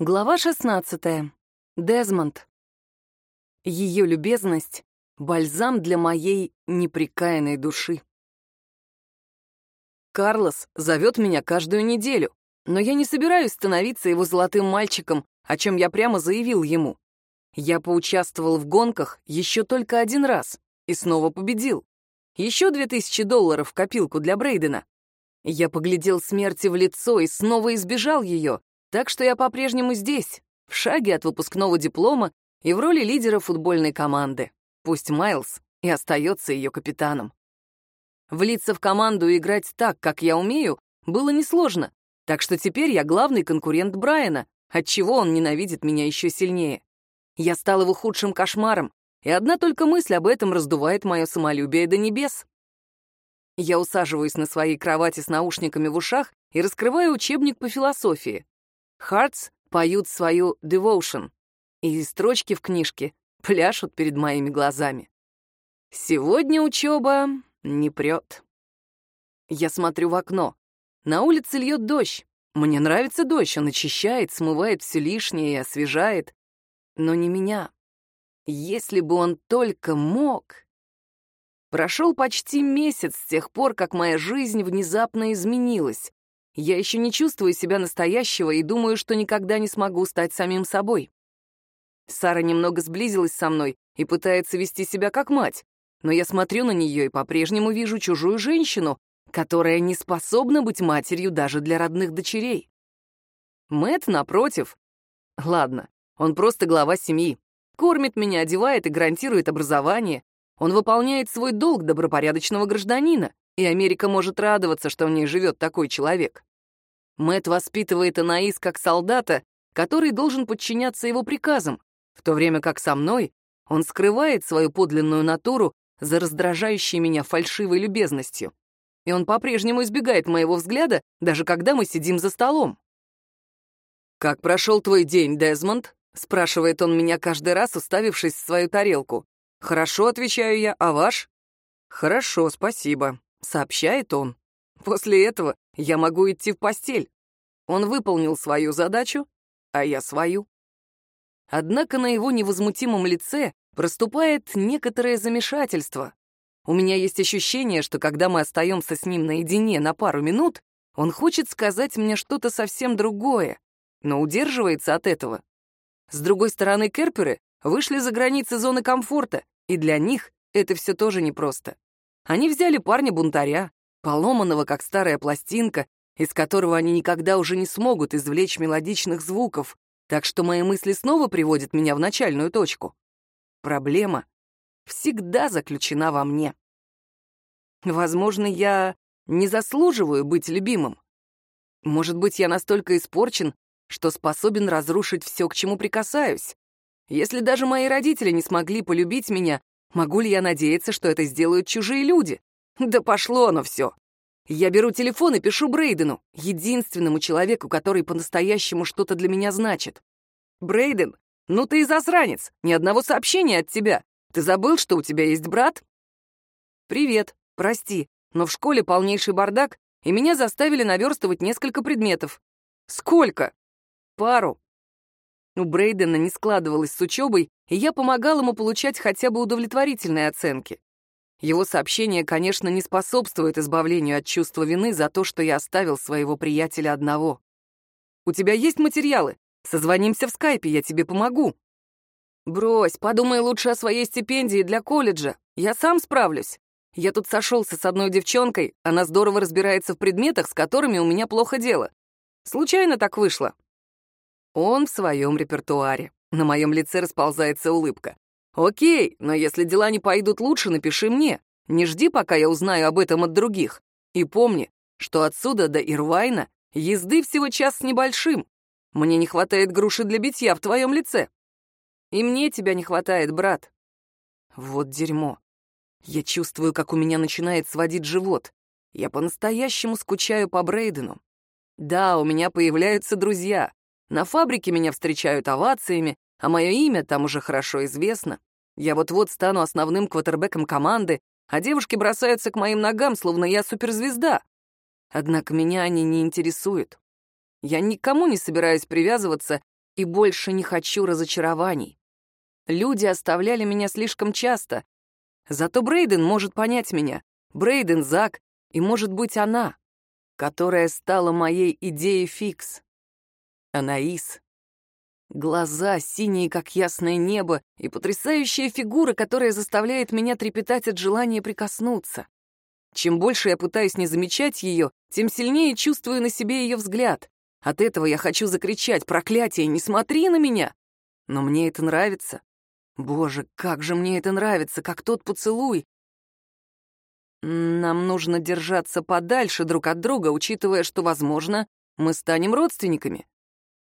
Глава 16. Дезмонд. Ее любезность — бальзам для моей неприкаянной души. Карлос зовет меня каждую неделю, но я не собираюсь становиться его золотым мальчиком, о чем я прямо заявил ему. Я поучаствовал в гонках еще только один раз и снова победил. Еще 2000 долларов в копилку для Брейдена. Я поглядел смерти в лицо и снова избежал ее, так что я по-прежнему здесь, в шаге от выпускного диплома и в роли лидера футбольной команды. Пусть Майлз и остается ее капитаном. Влиться в команду и играть так, как я умею, было несложно, так что теперь я главный конкурент Брайана, отчего он ненавидит меня еще сильнее. Я стал его худшим кошмаром, и одна только мысль об этом раздувает мое самолюбие до небес. Я усаживаюсь на своей кровати с наушниками в ушах и раскрываю учебник по философии. Хартс поют свою «Devotion», и строчки в книжке пляшут перед моими глазами. Сегодня учеба не прет. Я смотрю в окно. На улице льет дождь. Мне нравится дождь, он очищает, смывает все лишнее и освежает. Но не меня. Если бы он только мог... Прошел почти месяц с тех пор, как моя жизнь внезапно изменилась. Я еще не чувствую себя настоящего и думаю, что никогда не смогу стать самим собой. Сара немного сблизилась со мной и пытается вести себя как мать, но я смотрю на нее и по-прежнему вижу чужую женщину, которая не способна быть матерью даже для родных дочерей. Мэт, напротив. Ладно, он просто глава семьи. Кормит меня, одевает и гарантирует образование. Он выполняет свой долг добропорядочного гражданина и Америка может радоваться, что в ней живет такой человек. Мэт воспитывает Анаис как солдата, который должен подчиняться его приказам, в то время как со мной он скрывает свою подлинную натуру за раздражающей меня фальшивой любезностью. И он по-прежнему избегает моего взгляда, даже когда мы сидим за столом. «Как прошел твой день, Дезмонд?» — спрашивает он меня каждый раз, уставившись в свою тарелку. «Хорошо», — отвечаю я, — «а ваш?» «Хорошо, спасибо», сообщает он. После этого я могу идти в постель. Он выполнил свою задачу, а я свою. Однако на его невозмутимом лице проступает некоторое замешательство. У меня есть ощущение, что когда мы остаемся с ним наедине на пару минут, он хочет сказать мне что-то совсем другое, но удерживается от этого. С другой стороны, Керперы вышли за границы зоны комфорта, и для них это все тоже непросто. Они взяли парня-бунтаря, поломанного, как старая пластинка, из которого они никогда уже не смогут извлечь мелодичных звуков, так что мои мысли снова приводят меня в начальную точку. Проблема всегда заключена во мне. Возможно, я не заслуживаю быть любимым. Может быть, я настолько испорчен, что способен разрушить все, к чему прикасаюсь. Если даже мои родители не смогли полюбить меня, Могу ли я надеяться, что это сделают чужие люди? Да пошло оно все. Я беру телефон и пишу Брейдену, единственному человеку, который по-настоящему что-то для меня значит. Брейден, ну ты и засранец, ни одного сообщения от тебя. Ты забыл, что у тебя есть брат? Привет, прости, но в школе полнейший бардак, и меня заставили наверстывать несколько предметов. Сколько? Пару. У Брейдена не складывалось с учебой, и я помогал ему получать хотя бы удовлетворительные оценки. Его сообщение, конечно, не способствует избавлению от чувства вины за то, что я оставил своего приятеля одного. «У тебя есть материалы? Созвонимся в скайпе, я тебе помогу». «Брось, подумай лучше о своей стипендии для колледжа. Я сам справлюсь. Я тут сошелся с одной девчонкой, она здорово разбирается в предметах, с которыми у меня плохо дело. Случайно так вышло. Он в своем репертуаре. На моем лице расползается улыбка. «Окей, но если дела не пойдут лучше, напиши мне. Не жди, пока я узнаю об этом от других. И помни, что отсюда до Ирвайна езды всего час с небольшим. Мне не хватает груши для битья в твоем лице. И мне тебя не хватает, брат». Вот дерьмо. Я чувствую, как у меня начинает сводить живот. Я по-настоящему скучаю по Брейдену. Да, у меня появляются друзья. На фабрике меня встречают овациями, а мое имя там уже хорошо известно. Я вот-вот стану основным квотербеком команды, а девушки бросаются к моим ногам, словно я суперзвезда. Однако меня они не интересуют. Я никому не собираюсь привязываться и больше не хочу разочарований. Люди оставляли меня слишком часто. Зато Брейден может понять меня. Брейден, Зак и, может быть, она, которая стала моей идеей фикс. Анаис. Глаза синие, как ясное небо, и потрясающая фигура, которая заставляет меня трепетать от желания прикоснуться. Чем больше я пытаюсь не замечать ее, тем сильнее чувствую на себе ее взгляд. От этого я хочу закричать «Проклятие, не смотри на меня!» Но мне это нравится. Боже, как же мне это нравится, как тот поцелуй. Нам нужно держаться подальше друг от друга, учитывая, что, возможно, мы станем родственниками.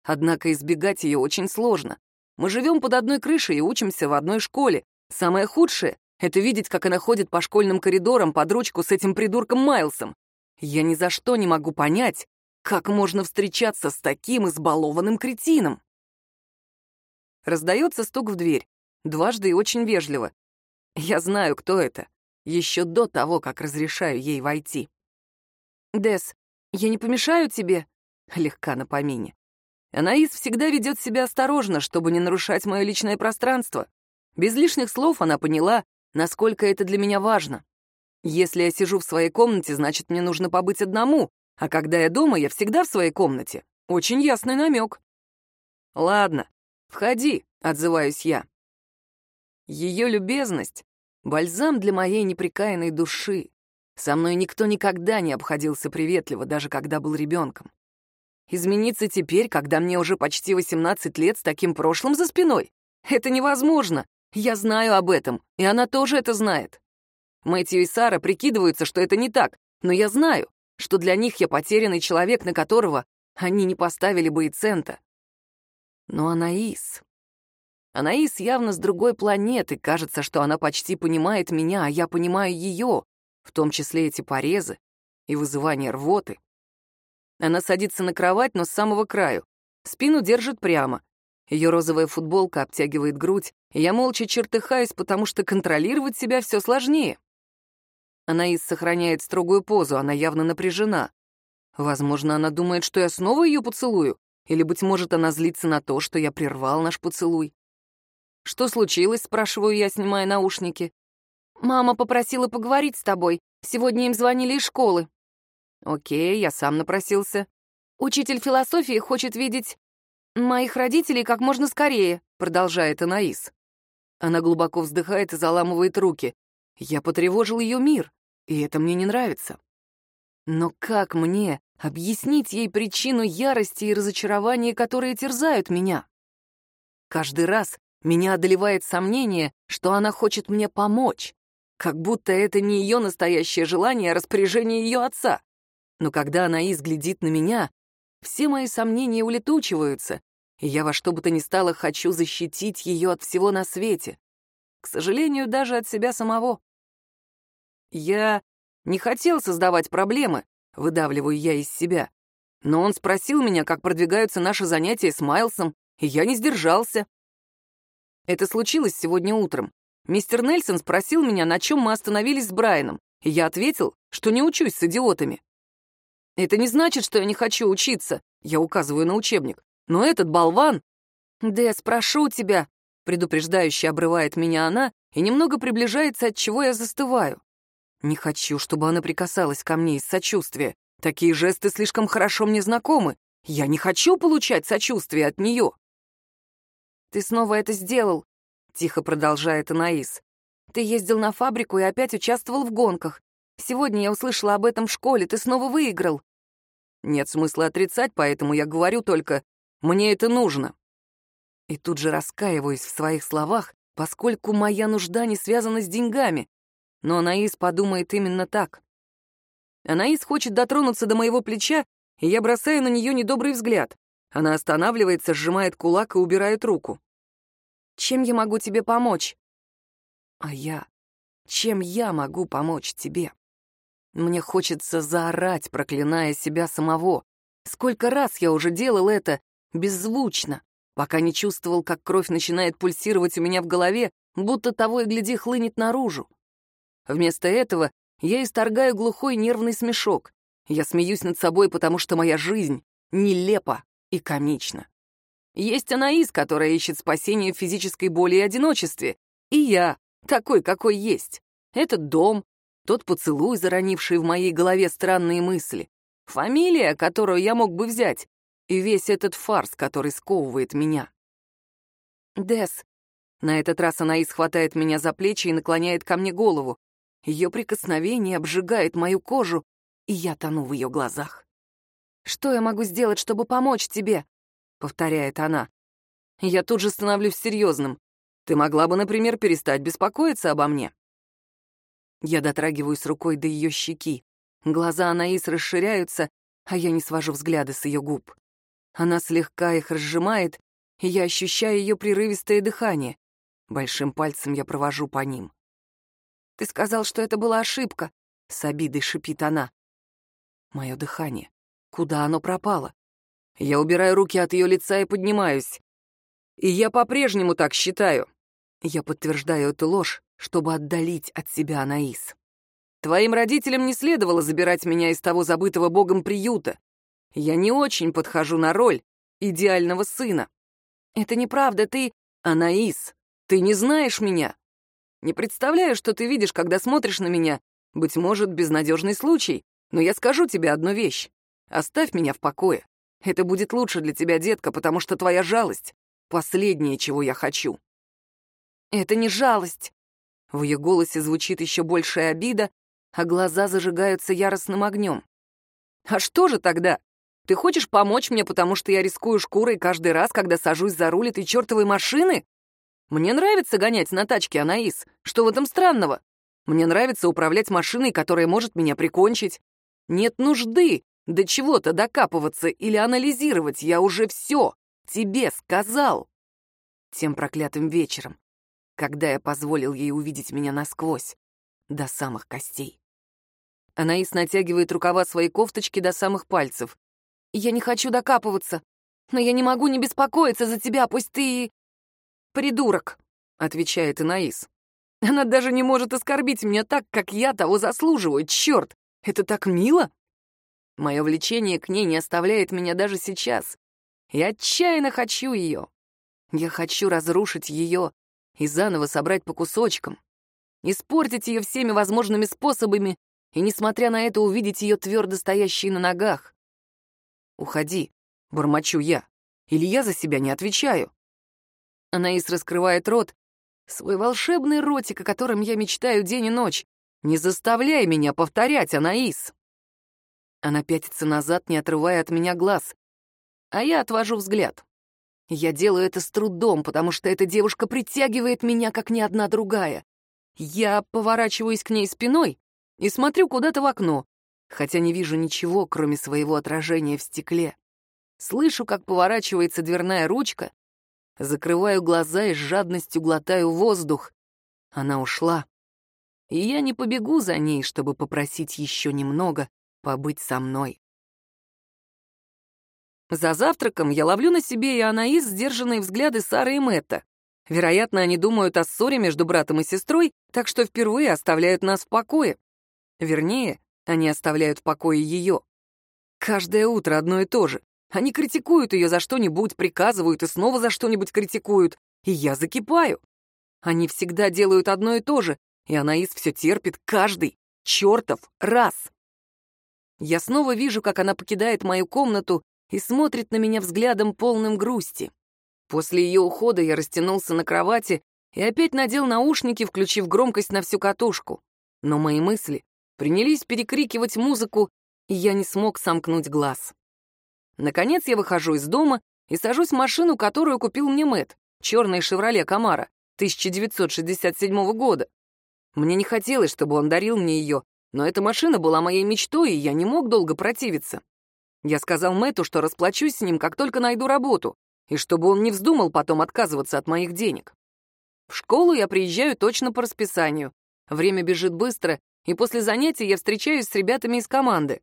Однако избегать ее очень сложно. Мы живем под одной крышей и учимся в одной школе. Самое худшее — это видеть, как она ходит по школьным коридорам под ручку с этим придурком Майлсом. Я ни за что не могу понять, как можно встречаться с таким избалованным кретином? Раздается стук в дверь. Дважды и очень вежливо. Я знаю, кто это. Еще до того, как разрешаю ей войти. «Дес, я не помешаю тебе?» Легка на помине. Анаис всегда ведет себя осторожно, чтобы не нарушать мое личное пространство. Без лишних слов она поняла, насколько это для меня важно. Если я сижу в своей комнате, значит, мне нужно побыть одному, а когда я дома, я всегда в своей комнате. Очень ясный намек. Ладно, входи, отзываюсь я. Ее любезность — бальзам для моей неприкаянной души. Со мной никто никогда не обходился приветливо, даже когда был ребенком. Измениться теперь, когда мне уже почти 18 лет с таким прошлым за спиной? Это невозможно. Я знаю об этом, и она тоже это знает. Мэтью и Сара прикидываются, что это не так, но я знаю, что для них я потерянный человек, на которого они не поставили бы и цента. Но Анаис... Анаис явно с другой планеты, кажется, что она почти понимает меня, а я понимаю ее, в том числе эти порезы и вызывание рвоты. Она садится на кровать, но с самого краю. Спину держит прямо. Ее розовая футболка обтягивает грудь, и я молча чертыхаюсь, потому что контролировать себя все сложнее. Анаис сохраняет строгую позу, она явно напряжена. Возможно, она думает, что я снова ее поцелую, или, быть может, она злится на то, что я прервал наш поцелуй. «Что случилось?» — спрашиваю я, снимая наушники. «Мама попросила поговорить с тобой. Сегодня им звонили из школы». «Окей, я сам напросился». «Учитель философии хочет видеть моих родителей как можно скорее», — продолжает Анаис. Она глубоко вздыхает и заламывает руки. Я потревожил ее мир, и это мне не нравится. Но как мне объяснить ей причину ярости и разочарования, которые терзают меня? Каждый раз меня одолевает сомнение, что она хочет мне помочь, как будто это не ее настоящее желание, а распоряжение ее отца. Но когда она изглядит на меня, все мои сомнения улетучиваются, и я во что бы то ни стало хочу защитить ее от всего на свете. К сожалению, даже от себя самого. Я не хотел создавать проблемы, выдавливаю я из себя. Но он спросил меня, как продвигаются наши занятия с Майлсом, и я не сдержался. Это случилось сегодня утром. Мистер Нельсон спросил меня, на чем мы остановились с Брайаном, и я ответил, что не учусь с идиотами. Это не значит, что я не хочу учиться, я указываю на учебник. Но этот болван... «Дэс, прошу тебя», — предупреждающе обрывает меня она и немного приближается, от чего я застываю. Не хочу, чтобы она прикасалась ко мне из сочувствия. Такие жесты слишком хорошо мне знакомы. Я не хочу получать сочувствие от нее. «Ты снова это сделал», — тихо продолжает Анаис. «Ты ездил на фабрику и опять участвовал в гонках. Сегодня я услышала об этом в школе, ты снова выиграл». Нет смысла отрицать, поэтому я говорю только «мне это нужно». И тут же раскаиваюсь в своих словах, поскольку моя нужда не связана с деньгами. Но Анаис подумает именно так. Анаис хочет дотронуться до моего плеча, и я бросаю на нее недобрый взгляд. Она останавливается, сжимает кулак и убирает руку. «Чем я могу тебе помочь?» «А я? Чем я могу помочь тебе?» Мне хочется заорать, проклиная себя самого. Сколько раз я уже делал это беззвучно, пока не чувствовал, как кровь начинает пульсировать у меня в голове, будто того и гляди хлынет наружу. Вместо этого я исторгаю глухой нервный смешок. Я смеюсь над собой, потому что моя жизнь нелепа и комична. Есть Анаис, которая ищет спасения в физической боли и одиночестве. И я, такой, какой есть. Этот дом, тот поцелуй, заронивший в моей голове странные мысли. Фамилия, которую я мог бы взять. И весь этот фарс, который сковывает меня. Дес. На этот раз Анаис хватает меня за плечи и наклоняет ко мне голову. Ее прикосновение обжигает мою кожу, и я тону в ее глазах. «Что я могу сделать, чтобы помочь тебе?» — повторяет она. Я тут же становлюсь серьезным. Ты могла бы, например, перестать беспокоиться обо мне. Я дотрагиваюсь рукой до ее щеки. Глаза Анаис расширяются, а я не свожу взгляды с ее губ. Она слегка их разжимает, и я ощущаю ее прерывистое дыхание. Большим пальцем я провожу по ним. «Ты сказал, что это была ошибка», — с обидой шипит она. Мое дыхание. Куда оно пропало? Я убираю руки от ее лица и поднимаюсь. И я по-прежнему так считаю. Я подтверждаю эту ложь, чтобы отдалить от себя Анаис. Твоим родителям не следовало забирать меня из того забытого богом приюта. Я не очень подхожу на роль идеального сына. Это неправда, ты... Анаис, ты не знаешь меня. Не представляю, что ты видишь, когда смотришь на меня. Быть может, безнадежный случай, но я скажу тебе одну вещь. Оставь меня в покое. Это будет лучше для тебя, детка, потому что твоя жалость — последнее, чего я хочу». «Это не жалость». В ее голосе звучит еще большая обида, а глаза зажигаются яростным огнем. «А что же тогда? Ты хочешь помочь мне, потому что я рискую шкурой каждый раз, когда сажусь за руль этой чертовой машины? Мне нравится гонять на тачке, Анаис. Что в этом странного? Мне нравится управлять машиной, которая может меня прикончить. Нет нужды до чего-то докапываться или анализировать. Я уже все тебе сказал. Тем проклятым вечером, когда я позволил ей увидеть меня насквозь, до самых костей. Анаис натягивает рукава своей кофточки до самых пальцев. «Я не хочу докапываться, но я не могу не беспокоиться за тебя, пусть ты... придурок», — отвечает Анаис. «Она даже не может оскорбить меня так, как я того заслуживаю, черт! Это так мило!» Мое влечение к ней не оставляет меня даже сейчас. Я отчаянно хочу ее. Я хочу разрушить ее и заново собрать по кусочкам, испортить ее всеми возможными способами и, несмотря на это, увидеть ее твердо стоящей на ногах. «Уходи», — бормочу я, — «или я за себя не отвечаю». Анаис раскрывает рот, свой волшебный ротик, о котором я мечтаю день и ночь. «Не заставляй меня повторять, Анаис!» Она пятится назад, не отрывая от меня глаз. А я отвожу взгляд. Я делаю это с трудом, потому что эта девушка притягивает меня, как ни одна другая. Я поворачиваюсь к ней спиной и смотрю куда-то в окно, хотя не вижу ничего, кроме своего отражения в стекле. Слышу, как поворачивается дверная ручка, закрываю глаза и с жадностью глотаю воздух. Она ушла и я не побегу за ней, чтобы попросить еще немного побыть со мной. За завтраком я ловлю на себе и Анаис сдержанные взгляды Сары и Мэтта. Вероятно, они думают о ссоре между братом и сестрой, так что впервые оставляют нас в покое. Вернее, они оставляют в покое ее. Каждое утро одно и то же. Они критикуют ее за что-нибудь, приказывают и снова за что-нибудь критикуют, и я закипаю. Они всегда делают одно и то же, и Анаис все терпит каждый чертов раз. Я снова вижу, как она покидает мою комнату и смотрит на меня взглядом полным грусти. После ее ухода я растянулся на кровати и опять надел наушники, включив громкость на всю катушку. Но мои мысли принялись перекрикивать музыку, и я не смог сомкнуть глаз. Наконец я выхожу из дома и сажусь в машину, которую купил мне Мэтт, черный «Шевроле Камара» 1967 года. Мне не хотелось, чтобы он дарил мне ее, но эта машина была моей мечтой, и я не мог долго противиться. Я сказал Мэтту, что расплачусь с ним, как только найду работу, и чтобы он не вздумал потом отказываться от моих денег. В школу я приезжаю точно по расписанию. Время бежит быстро, и после занятий я встречаюсь с ребятами из команды.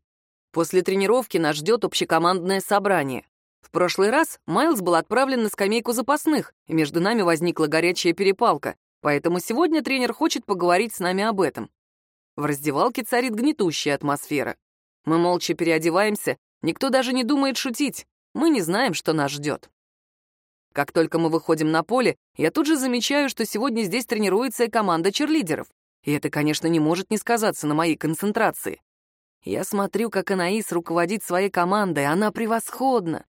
После тренировки нас ждет общекомандное собрание. В прошлый раз Майлз был отправлен на скамейку запасных, и между нами возникла горячая перепалка, Поэтому сегодня тренер хочет поговорить с нами об этом. В раздевалке царит гнетущая атмосфера. Мы молча переодеваемся, никто даже не думает шутить. Мы не знаем, что нас ждет. Как только мы выходим на поле, я тут же замечаю, что сегодня здесь тренируется команда черлидеров. И это, конечно, не может не сказаться на моей концентрации. Я смотрю, как Анаис руководит своей командой, она превосходна.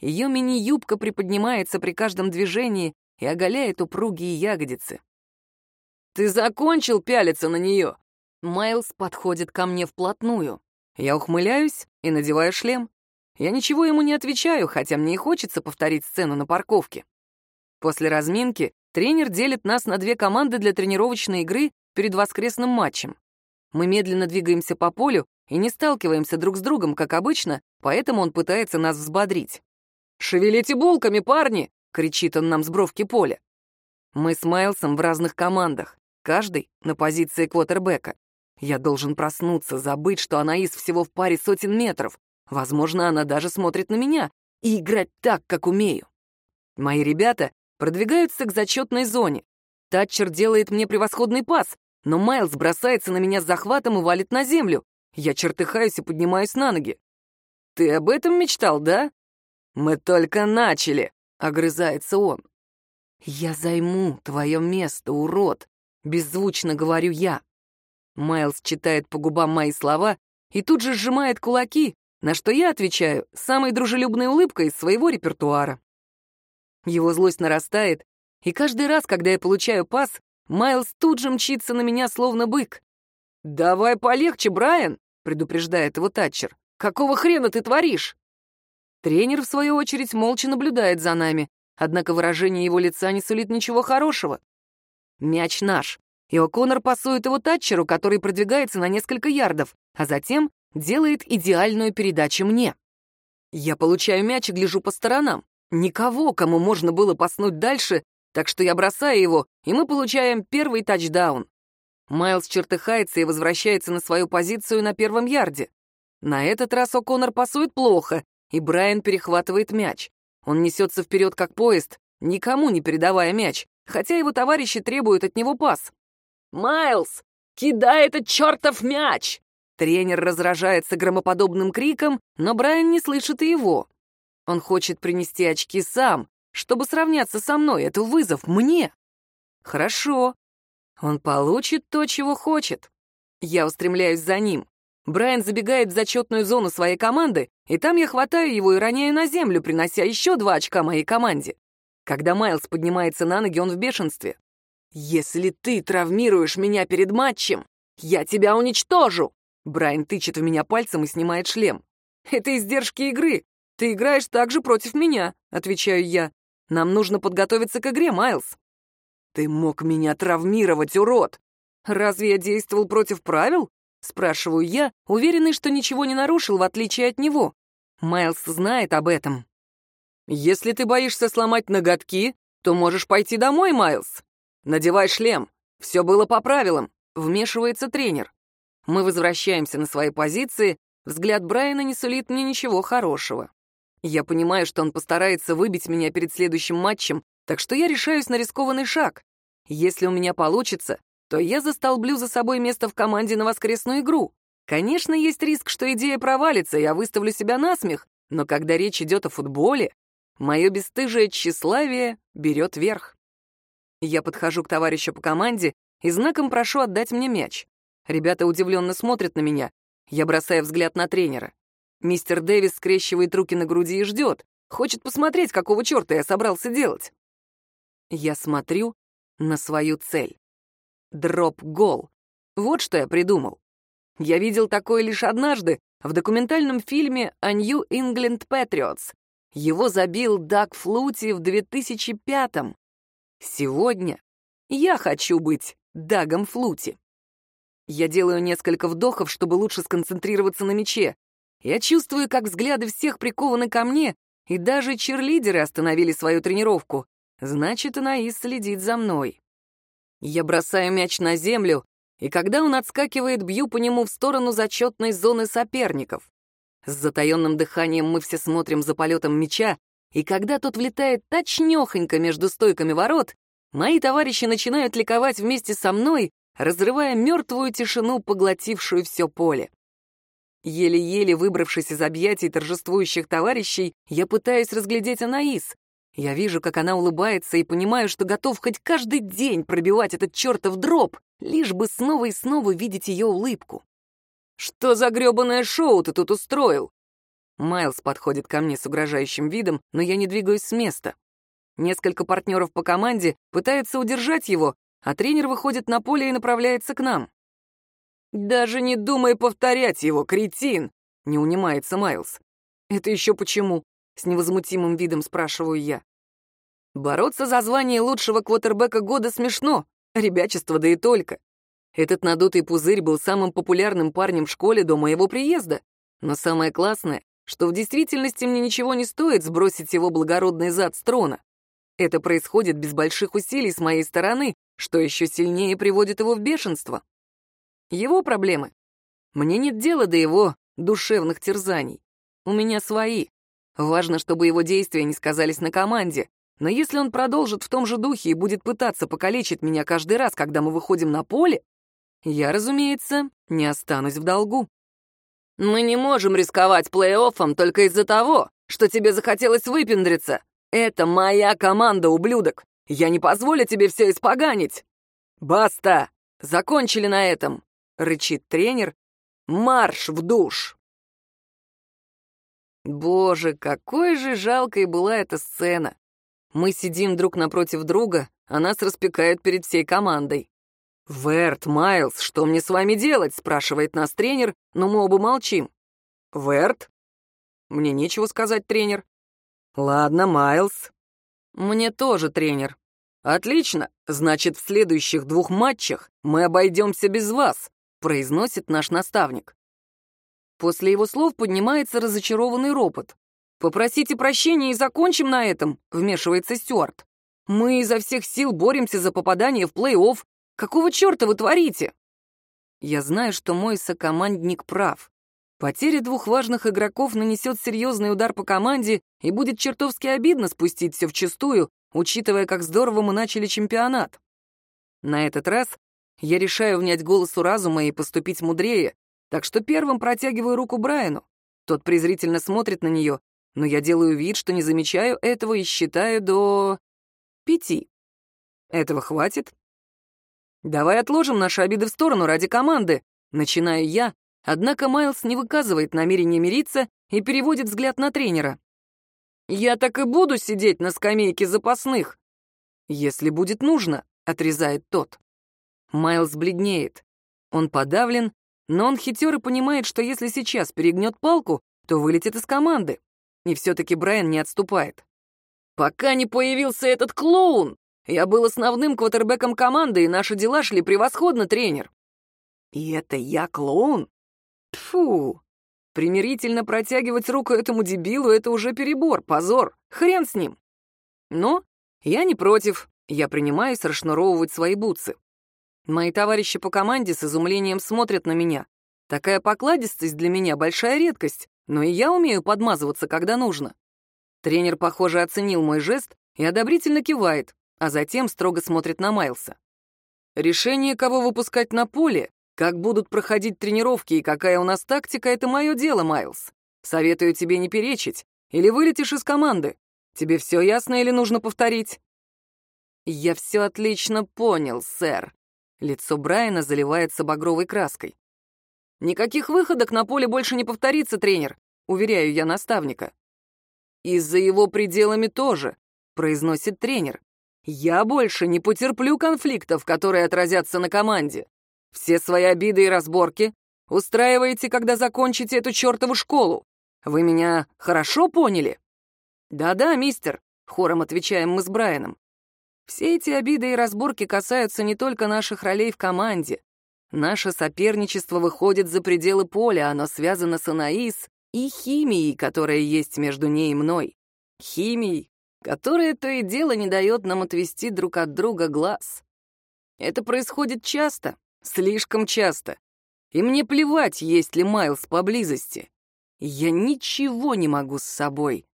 Ее мини-юбка приподнимается при каждом движении и оголяет упругие ягодицы. «Ты закончил пялиться на нее?» Майлз подходит ко мне вплотную. Я ухмыляюсь и надеваю шлем. Я ничего ему не отвечаю, хотя мне и хочется повторить сцену на парковке. После разминки тренер делит нас на две команды для тренировочной игры перед воскресным матчем. Мы медленно двигаемся по полю и не сталкиваемся друг с другом, как обычно, поэтому он пытается нас взбодрить. «Шевелите булками, парни!» — кричит он нам с бровки поля. Мы с Майлсом в разных командах, каждый на позиции квотербека. Я должен проснуться, забыть, что она из всего в паре сотен метров. Возможно, она даже смотрит на меня и играть так, как умею. Мои ребята продвигаются к зачетной зоне. Татчер делает мне превосходный пас, но Майлз бросается на меня с захватом и валит на землю. Я чертыхаюсь и поднимаюсь на ноги. «Ты об этом мечтал, да?» «Мы только начали», — огрызается он. «Я займу твое место, урод», — беззвучно говорю я. Майлз читает по губам мои слова и тут же сжимает кулаки, на что я отвечаю самой дружелюбной улыбкой из своего репертуара. Его злость нарастает, и каждый раз, когда я получаю пас, Майлз тут же мчится на меня, словно бык. «Давай полегче, Брайан!» — предупреждает его Татчер. «Какого хрена ты творишь?» Тренер, в свою очередь, молча наблюдает за нами, однако выражение его лица не сулит ничего хорошего. Мяч наш, и О'Коннор пасует его Татчеру, который продвигается на несколько ярдов, а затем делает идеальную передачу мне. Я получаю мяч и гляжу по сторонам. Никого, кому можно было паснуть дальше, так что я бросаю его, и мы получаем первый тачдаун. Майлз чертыхается и возвращается на свою позицию на первом ярде. На этот раз О'Коннор пасует плохо, и Брайан перехватывает мяч. Он несется вперед как поезд, никому не передавая мяч, хотя его товарищи требуют от него пас. «Майлз, кидай этот чертов мяч!» Тренер разражается громоподобным криком, но Брайан не слышит и его. Он хочет принести очки сам, чтобы сравняться со мной. Это вызов мне. Хорошо. Он получит то, чего хочет. Я устремляюсь за ним. Брайан забегает в зачетную зону своей команды, и там я хватаю его и роняю на землю, принося еще два очка моей команде. Когда Майлз поднимается на ноги, он в бешенстве. «Если ты травмируешь меня перед матчем, я тебя уничтожу!» Брайан тычет в меня пальцем и снимает шлем. «Это издержки игры. Ты играешь также против меня», — отвечаю я. «Нам нужно подготовиться к игре, Майлз». «Ты мог меня травмировать, урод!» «Разве я действовал против правил?» — спрашиваю я, уверенный, что ничего не нарушил, в отличие от него. Майлз знает об этом. «Если ты боишься сломать ноготки, то можешь пойти домой, Майлз. «Надевай шлем! Все было по правилам!» — вмешивается тренер. Мы возвращаемся на свои позиции, взгляд Брайана не сулит мне ничего хорошего. Я понимаю, что он постарается выбить меня перед следующим матчем, так что я решаюсь на рискованный шаг. Если у меня получится, то я застолблю за собой место в команде на воскресную игру. Конечно, есть риск, что идея провалится, я выставлю себя на смех, но когда речь идет о футболе, мое бесстыжее тщеславие берет верх. Я подхожу к товарищу по команде и знаком прошу отдать мне мяч. Ребята удивленно смотрят на меня. Я бросаю взгляд на тренера. Мистер Дэвис скрещивает руки на груди и ждет. Хочет посмотреть, какого черта я собрался делать. Я смотрю на свою цель. Дроп-гол. Вот что я придумал. Я видел такое лишь однажды в документальном фильме о New England Patriots. Его забил Даг Флути в 2005-м. Сегодня я хочу быть Дагом Флути. Я делаю несколько вдохов, чтобы лучше сконцентрироваться на мече. Я чувствую, как взгляды всех прикованы ко мне, и даже черлидеры остановили свою тренировку. Значит, Анаис следит за мной. Я бросаю мяч на землю, и когда он отскакивает, бью по нему в сторону зачетной зоны соперников. С затаенным дыханием мы все смотрим за полетом мяча, и когда тот влетает точнёхонько между стойками ворот, мои товарищи начинают ликовать вместе со мной, разрывая мертвую тишину, поглотившую все поле. Еле-еле выбравшись из объятий торжествующих товарищей, я пытаюсь разглядеть Анаис. Я вижу, как она улыбается, и понимаю, что готов хоть каждый день пробивать этот чертов дроп, лишь бы снова и снова видеть ее улыбку. «Что за грёбаное шоу ты тут устроил?» Майлз подходит ко мне с угрожающим видом, но я не двигаюсь с места. Несколько партнеров по команде пытаются удержать его, а тренер выходит на поле и направляется к нам. «Даже не думай повторять его, кретин!» — не унимается Майлз. «Это еще почему?» — с невозмутимым видом спрашиваю я. «Бороться за звание лучшего квотербека года смешно, ребячество да и только. Этот надутый пузырь был самым популярным парнем в школе до моего приезда. Но самое классное, что в действительности мне ничего не стоит сбросить его благородный зад с трона. Это происходит без больших усилий с моей стороны, что еще сильнее приводит его в бешенство. Его проблемы. Мне нет дела до его душевных терзаний. У меня свои. Важно, чтобы его действия не сказались на команде. Но если он продолжит в том же духе и будет пытаться покалечить меня каждый раз, когда мы выходим на поле, я, разумеется, не останусь в долгу. Мы не можем рисковать плей-оффом только из-за того, что тебе захотелось выпендриться. Это моя команда, ублюдок. Я не позволю тебе все испоганить. Баста! Закончили на этом, рычит тренер. Марш в душ! Боже, какой же жалкой была эта сцена. Мы сидим друг напротив друга, а нас распекают перед всей командой. «Верт, Майлз, что мне с вами делать?» — спрашивает нас тренер, но мы оба молчим. «Верт?» «Мне нечего сказать, тренер». «Ладно, Майлз». «Мне тоже, тренер». «Отлично, значит, в следующих двух матчах мы обойдемся без вас», — произносит наш наставник. После его слов поднимается разочарованный ропот. «Попросите прощения и закончим на этом», — вмешивается Стюарт. «Мы изо всех сил боремся за попадание в плей-офф, Какого черта вы творите?» Я знаю, что мой сокомандник прав. Потеря двух важных игроков нанесет серьезный удар по команде и будет чертовски обидно спустить все вчистую, учитывая, как здорово мы начали чемпионат. На этот раз я решаю внять голосу разума и поступить мудрее, так что первым протягиваю руку Брайану. Тот презрительно смотрит на нее, но я делаю вид, что не замечаю этого и считаю до... пяти. Этого хватит? «Давай отложим наши обиды в сторону ради команды», — начинаю я, однако Майлз не выказывает намерения мириться и переводит взгляд на тренера. «Я так и буду сидеть на скамейке запасных». «Если будет нужно», — отрезает тот. Майлз бледнеет. Он подавлен, но он хитер и понимает, что если сейчас перегнет палку, то вылетит из команды. И все-таки Брайан не отступает. «Пока не появился этот клоун!» Я был основным квотербеком команды, и наши дела шли превосходно, тренер. И это я клоун? Фу. Примирительно протягивать руку этому дебилу — это уже перебор, позор. Хрен с ним. Но я не против. Я принимаюсь расшнуровывать свои бутсы. Мои товарищи по команде с изумлением смотрят на меня. Такая покладистость для меня — большая редкость, но и я умею подмазываться, когда нужно. Тренер, похоже, оценил мой жест и одобрительно кивает а затем строго смотрит на Майлса. «Решение, кого выпускать на поле, как будут проходить тренировки и какая у нас тактика, это мое дело, Майлз. Советую тебе не перечить, или вылетишь из команды. Тебе все ясно или нужно повторить?» «Я все отлично понял, сэр». Лицо Брайана заливается багровой краской. «Никаких выходок на поле больше не повторится, тренер», — уверяю я наставника. «И за его пределами тоже», — произносит тренер. Я больше не потерплю конфликтов, которые отразятся на команде. Все свои обиды и разборки устраиваете, когда закончите эту чертову школу. Вы меня хорошо поняли? Да-да, мистер, хором отвечаем мы с Брайаном. Все эти обиды и разборки касаются не только наших ролей в команде. Наше соперничество выходит за пределы поля, оно связано с Анаис и химией, которая есть между ней и мной. Химией, которое то и дело не дает нам отвести друг от друга глаз. Это происходит часто, слишком часто. И мне плевать, есть ли Майлз поблизости. Я ничего не могу с собой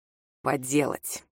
поделать.